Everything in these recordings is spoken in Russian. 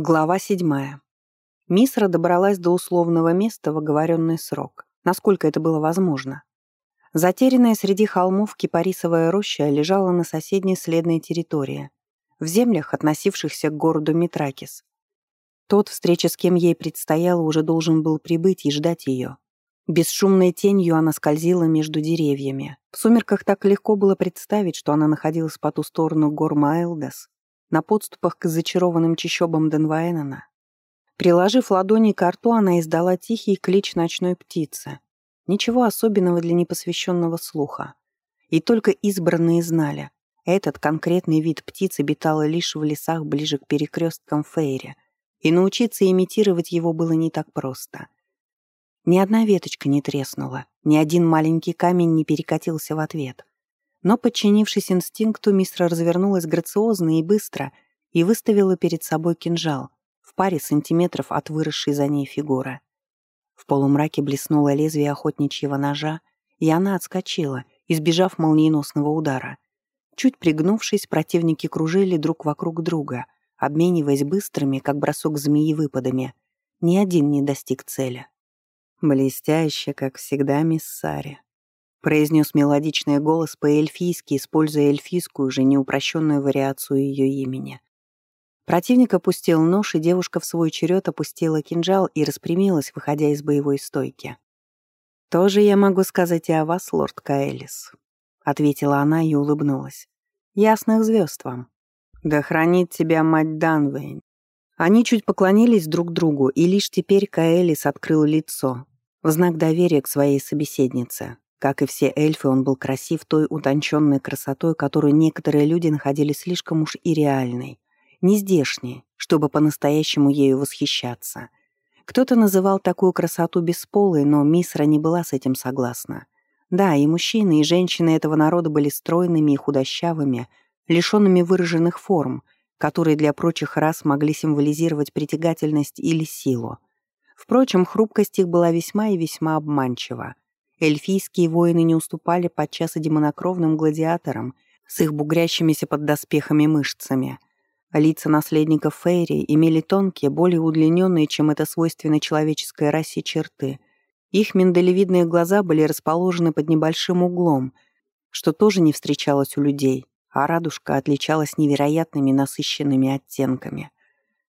Глава седьмая. Мисра добралась до условного места в оговоренный срок, насколько это было возможно. Затерянная среди холмов кипарисовая роща лежала на соседней следной территории, в землях, относившихся к городу Митракис. Тот, встреча с кем ей предстояло, уже должен был прибыть и ждать ее. Бесшумной тенью она скользила между деревьями. В сумерках так легко было представить, что она находилась по ту сторону гор Майлдас, на подступах к зачарованным чащобам Денвайнена. Приложив ладони к рту, она издала тихий клич ночной птицы. Ничего особенного для непосвященного слуха. И только избранные знали. Этот конкретный вид птицы обитал лишь в лесах ближе к перекресткам Фейри, и научиться имитировать его было не так просто. Ни одна веточка не треснула, ни один маленький камень не перекатился в ответ. Но, подчинившись инстинкту, мистра развернулась грациозно и быстро и выставила перед собой кинжал в паре сантиметров от выросшей за ней фигуры. В полумраке блеснуло лезвие охотничьего ножа, и она отскочила, избежав молниеносного удара. Чуть пригнувшись, противники кружили друг вокруг друга, обмениваясь быстрыми, как бросок змеи, выпадами. Ни один не достиг цели. «Блестяще, как всегда, мисс Сари», произнес мелодичный голос по-эльфийски, используя эльфийскую же неупрощенную вариацию ее имени. Противник опустил нож, и девушка в свой черед опустила кинжал и распрямилась, выходя из боевой стойки. «Тоже я могу сказать и о вас, лорд Каэлис», — ответила она и улыбнулась. «Ясных звезд вам. Да хранит тебя мать Данвейн». Они чуть поклонились друг другу, и лишь теперь Каэлис открыл лицо, в знак доверия к своей собеседнице. Как и все эльфы, он был красив той утонченной красотой, которую некоторые люди находили слишком уж и реальной, нездешней, чтобы по-настоящему ею восхищаться. Кто-то называл такую красоту бесполой, но Мисра не была с этим согласна. Да, и мужчины, и женщины этого народа были стройными и худощавыми, лишенными выраженных форм, которые для прочих рас могли символизировать притягательность или силу. Впрочем, хрупкость их была весьма и весьма обманчива. Эльфийские воины не уступали подчас и демонокровным гладиаторам с их бугрящимися под доспехами мышцами. Лица наследников Фейри имели тонкие, более удлиненные, чем это свойственно человеческой расе, черты. Их миндалевидные глаза были расположены под небольшим углом, что тоже не встречалось у людей, а радужка отличалась невероятными насыщенными оттенками.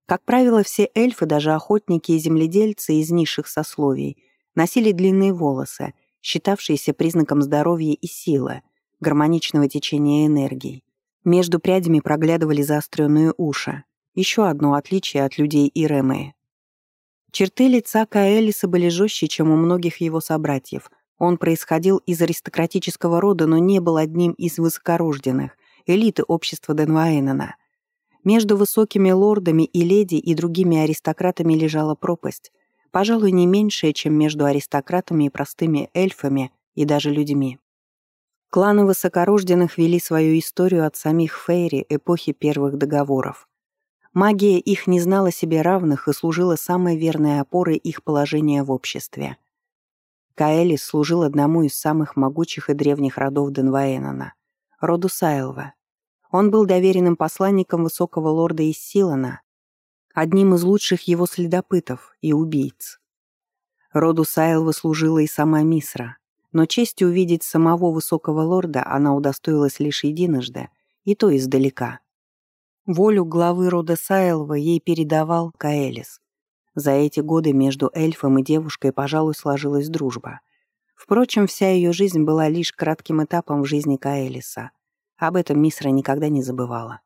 Как правило, все эльфы, даже охотники и земледельцы из низших сословий, носили длинные волосы — считавшиеся признаком здоровья и силы, гармоничного течения энергии. Между прядями проглядывали заостренные уши. Еще одно отличие от людей Иремы. Черты лица Каэлиса были жестче, чем у многих его собратьев. Он происходил из аристократического рода, но не был одним из высокорожденных, элиты общества Денваэнена. Между высокими лордами и леди и другими аристократами лежала пропасть, пожалуй, не меньшее, чем между аристократами и простыми эльфами и даже людьми. Кланы высокорожденных вели свою историю от самих Фейри эпохи первых договоров. Магия их не знала себе равных и служила самой верной опорой их положения в обществе. Каэлис служил одному из самых могучих и древних родов Денваэнона — роду Сайлва. Он был доверенным посланником высокого лорда из Силана, одним из лучших его следопытов и убийц. Роду Сайлва служила и сама Мисра, но чести увидеть самого высокого лорда она удостоилась лишь единожды, и то издалека. Волю главы рода Сайлва ей передавал Каэлис. За эти годы между эльфом и девушкой, пожалуй, сложилась дружба. Впрочем, вся ее жизнь была лишь кратким этапом в жизни Каэлиса. Об этом Мисра никогда не забывала.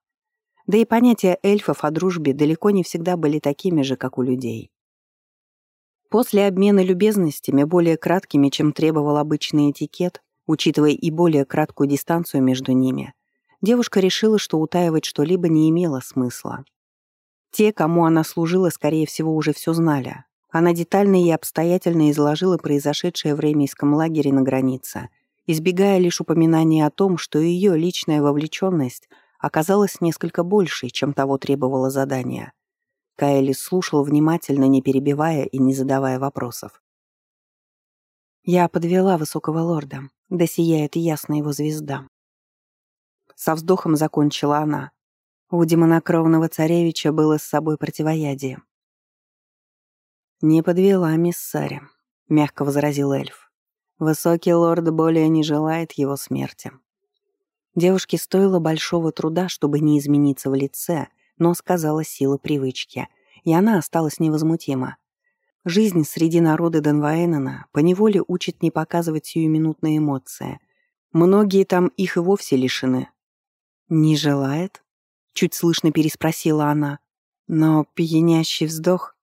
Да и понятия эльфов о дружбе далеко не всегда были такими же, как у людей. После обмена любезностями, более краткими, чем требовал обычный этикет, учитывая и более краткую дистанцию между ними, девушка решила, что утаивать что-либо не имело смысла. Те, кому она служила, скорее всего, уже все знали. Она детально и обстоятельно изложила произошедшее в ремейском лагере на границе, избегая лишь упоминания о том, что ее личная вовлеченность — оказалась несколько большей, чем того требовало задание. Кайли слушал внимательно, не перебивая и не задавая вопросов. «Я подвела высокого лорда, да сияет ясно его звезда». Со вздохом закончила она. У демонокровного царевича было с собой противоядие. «Не подвела мисс Сари», — мягко возразил эльф. «Высокий лорд более не желает его смерти». Девушке стоило большого труда, чтобы не измениться в лице, но сказала сила привычки, и она осталась невозмутима. Жизнь среди народа Денваэнена поневоле учит не показывать сиюминутные эмоции. Многие там их и вовсе лишены. «Не желает?» — чуть слышно переспросила она. Но пьянящий вздох...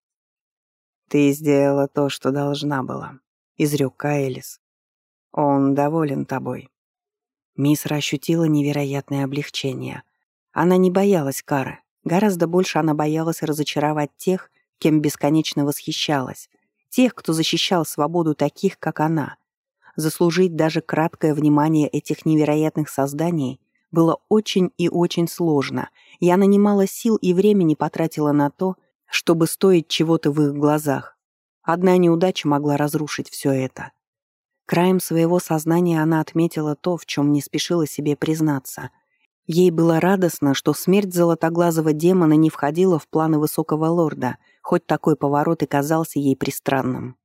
«Ты сделала то, что должна была», — изрек Каэлис. «Он доволен тобой». Мисра ощутила невероятное облегчение. Она не боялась кары. Гораздо больше она боялась разочаровать тех, кем бесконечно восхищалась. Тех, кто защищал свободу таких, как она. Заслужить даже краткое внимание этих невероятных созданий было очень и очень сложно, и она немало сил и времени потратила на то, чтобы стоить чего-то в их глазах. Одна неудача могла разрушить все это. Краем своего сознания она отметила то, в чем не спешила себе признаться. Ей было радостно, что смерть золотоглазого демона не входила в планы высокого лорда, хоть такой поворот и казался ей пристранным.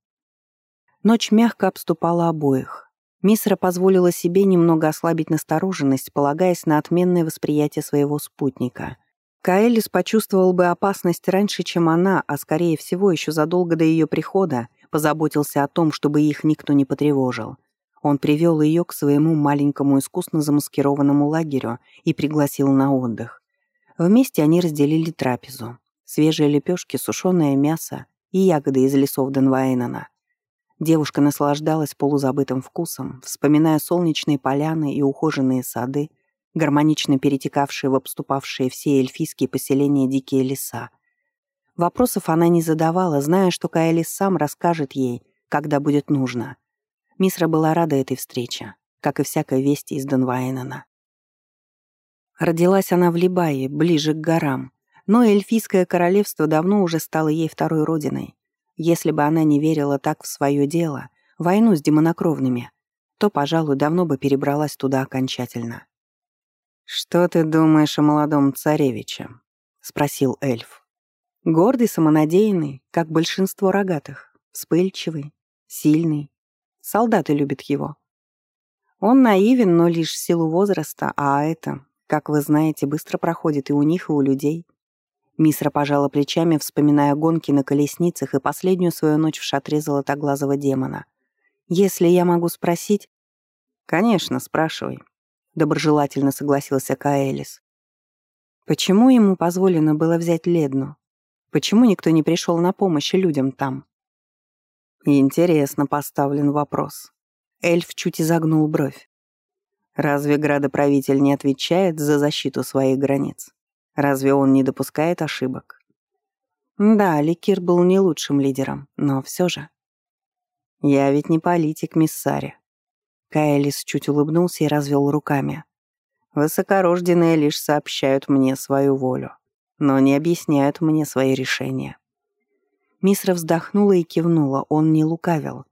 Ночь мягко обступала обоих. Мисра позволила себе немного ослабить настороженность, полагаясь на отменное восприятие своего спутника. Каэлис почувствовал бы опасность раньше, чем она, а скорее всего еще задолго до ее прихода, позаботился о том, чтобы их никто не потревожил. Он привел ее к своему маленькому искусно замаскированному лагерю и пригласил на отдых. Вместе они разделили трапезу свежие лепешки, сушеное мясо и ягоды из лесов Денвайнена. Девушка наслаждалась полузабытым вкусом, вспоминая солнечные поляны и ухоженные сады, гармонично перетекавшие в обступавшие все эльфийские поселения дикие леса. Вопросов она не задавала, зная, что Каэлис сам расскажет ей, когда будет нужно. Мисра была рада этой встрече, как и всякой вести из Донвайнена. Родилась она в Либае, ближе к горам, но эльфийское королевство давно уже стало ей второй родиной. Если бы она не верила так в свое дело, войну с демонокровными, то, пожалуй, давно бы перебралась туда окончательно. «Что ты думаешь о молодом царевиче?» — спросил эльф. Гордый, самонадеянный, как большинство рогатых, вспыльчивый, сильный. Солдаты любят его. Он наивен, но лишь в силу возраста, а это, как вы знаете, быстро проходит и у них, и у людей. Мисра пожала плечами, вспоминая гонки на колесницах и последнюю свою ночь в шатре золотоглазого демона. «Если я могу спросить...» «Конечно, спрашивай», — доброжелательно согласился Каэлис. «Почему ему позволено было взять Ледну? Почему никто не пришел на помощь людям там?» Интересно поставлен вопрос. Эльф чуть изогнул бровь. Разве градоправитель не отвечает за защиту своих границ? Разве он не допускает ошибок? Да, Ликир был не лучшим лидером, но все же. Я ведь не политик, мисс Сари. Каэлис чуть улыбнулся и развел руками. Высокорожденные лишь сообщают мне свою волю, но не объясняют мне свои решения. Мисра вздохнула и кивнула, он не лукавил.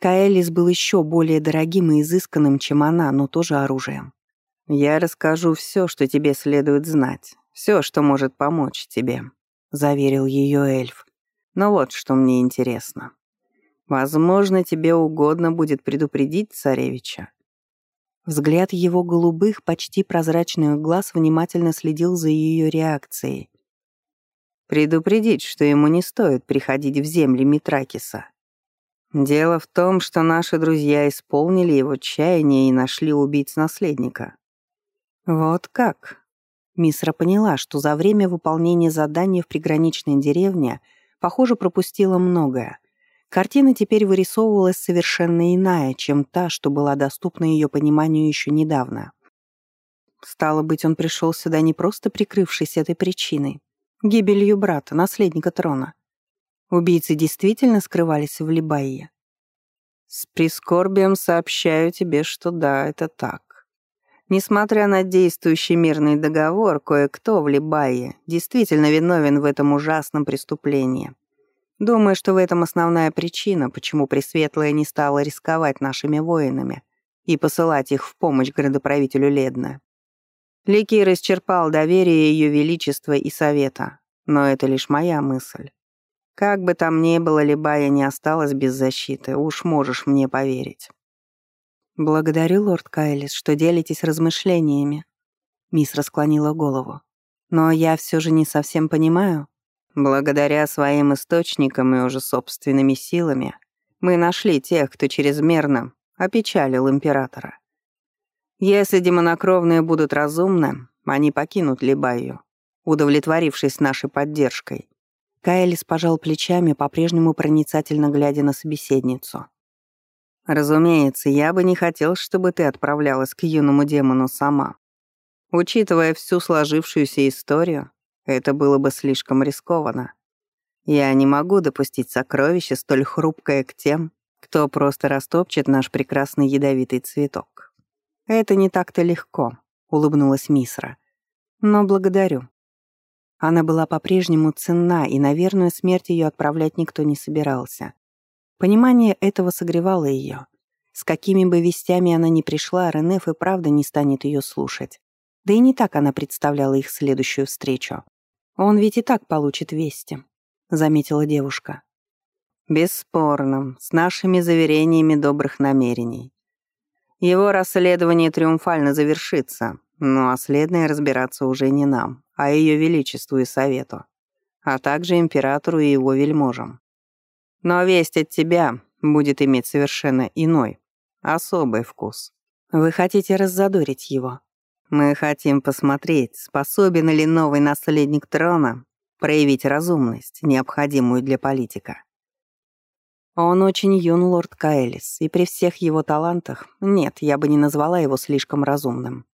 Каэлис был еще более дорогим и изысканным, чем она, но тоже оружием. «Я расскажу все, что тебе следует знать, все, что может помочь тебе», — заверил ее эльф. «Но вот что мне интересно. Возможно, тебе угодно будет предупредить царевича». Взгляд его голубых, почти прозрачных глаз внимательно следил за ее реакцией. «Предупредить, что ему не стоит приходить в земли Митракиса. Дело в том, что наши друзья исполнили его чаяние и нашли убийц наследника». «Вот как?» Мисра поняла, что за время выполнения задания в приграничной деревне, похоже, пропустила многое. Картина теперь вырисовывалась совершенно иная, чем та, что была доступна ее пониманию еще недавно. Стало быть, он пришел сюда не просто прикрывшись этой причиной, гибелью брата, наследника трона. Убийцы действительно скрывались в Либайе. С прискорбием сообщаю тебе, что да, это так. Несмотря на действующий мирный договор, кое-кто в Либае действительно виновен в этом ужасном преступлении. Думаю, что в этом основная причина, почему Пресветлая не стала рисковать нашими воинами и посылать их в помощь градоправителю Ледна. Ликир исчерпал доверие Ее Величества и Совета, но это лишь моя мысль. Как бы там ни было, Либая не осталась без защиты, уж можешь мне поверить. «Благодарю, лорд Кайлис, что делитесь размышлениями». Мисс расклонила голову. «Но я все же не совсем понимаю». «Благодаря своим источникам и уже собственными силами мы нашли тех, кто чрезмерно опечалил императора. Если демонокровные будут разумны, они покинут Либаю, удовлетворившись нашей поддержкой». Кайлис пожал плечами, по-прежнему проницательно глядя на собеседницу. Разумеется, я бы не хотел, чтобы ты отправлялась к юному демону сама. Учитывая всю сложившуюся историю, это было бы слишком рискованно. Я не могу допустить сокровище, столь хрупкое к тем, кто просто растопчет наш прекрасный ядовитый цветок. Это не так-то легко, улыбнулась Мисра. Но благодарю. Она была по-прежнему ценна, и на верную смерть ее отправлять никто не собирался. Понимание этого согревало ее. С какими бы вестями она ни пришла, Ренеф и правда не станет ее слушать. Да и не так она представляла их следующую встречу. «Он ведь и так получит вести», — заметила девушка. «Бесспорно, с нашими заверениями добрых намерений. Его расследование триумфально завершится, ну а следное разбираться уже не нам, а Ее Величеству и Совету, а также императору и его вельможам. Но весть от тебя будет иметь совершенно иной, особый вкус. Вы хотите раззадорить его. Мы хотим посмотреть, способен ли новый наследник трона проявить разумность, необходимую для политика. Он очень юн, лорд Каэлис, и при всех его талантах, нет, я бы не назвала его слишком разумным.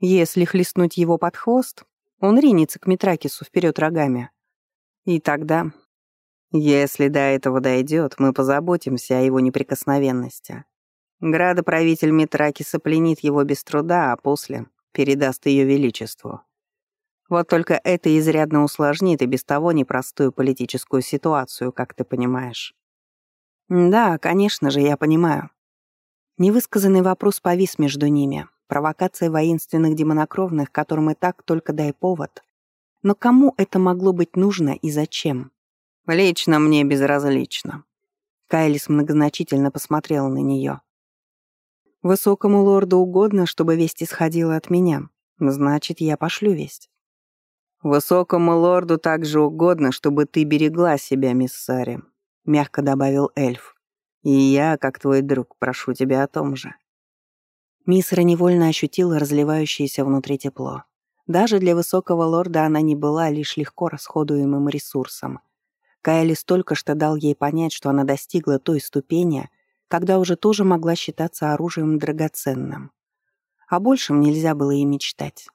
Если хлестнуть его под хвост, он ринется к Митракису вперед рогами. И тогда если до этого дойдет, мы позаботимся о его неприкосновенности. Градоправитель Митракиса пленит его без труда, а после передаст ее величеству. Вот только это изрядно усложнит и без того непростую политическую ситуацию, как ты понимаешь. Да, конечно же, я понимаю. Невысказанный вопрос повис между ними. Провокация воинственных демонокровных, которым и так только дай повод. Но кому это могло быть нужно и зачем? Лично мне безразлично». Кайлис многозначительно посмотрела на нее. «Высокому лорду угодно, чтобы весть исходила от меня. Значит, я пошлю весть». «Высокому лорду также угодно, чтобы ты берегла себя, мисс Сари», — мягко добавил эльф. «И я, как твой друг, прошу тебя о том же». Мисра невольно ощутила разливающееся внутри тепло. Даже для высокого лорда она не была лишь легко расходуемым ресурсом — Кайлис только что дал ей понять, что она достигла той ступени, когда уже тоже могла считаться оружием драгоценным. О большем нельзя было и мечтать.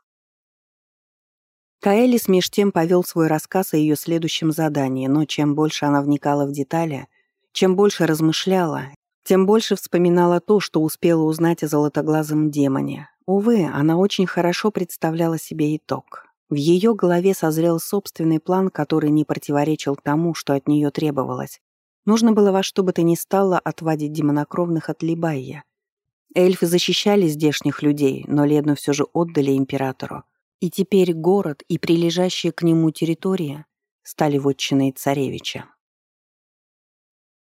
Каэлис меж тем повел свой рассказ о ее следующем задании, но чем больше она вникала в детали, чем больше размышляла, тем больше вспоминала то, что успела узнать о золотоглазом демоне. Увы, она очень хорошо представляла себе итог. В ее голове созрел собственный план, который не противоречил тому, что от нее требовалось. Нужно было во что бы то ни стало отводить демонокровных от Либайя. Эльфы защищали здешних людей, но Ледну все же отдали императору. И теперь город и прилежащие к нему территория стали вотчиной царевича.